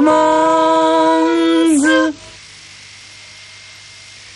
Fishman.